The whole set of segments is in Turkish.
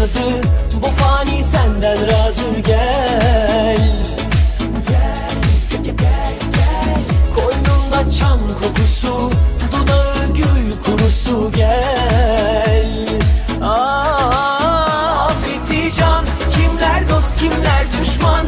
sazı Bu fani senden razı gel. Gel, gel, gel, gel Koynunda çam kokusu Dudağı gül kurusu gel. Aa, Affeti can Kimler dost kimler düşman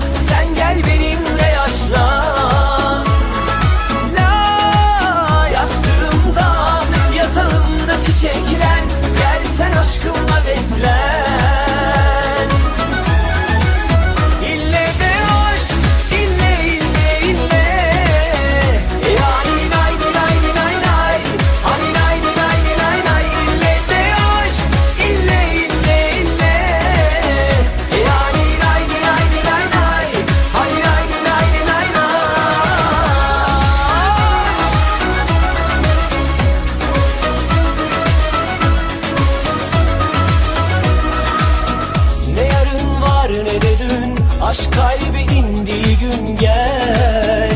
yarın var ne de dün Aşk kalbi indiği gün gel.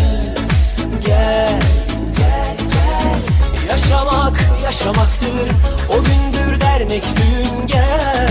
Gel, gel, gel. Yaşamak yaşamaktır. O gündür dernek düğün gel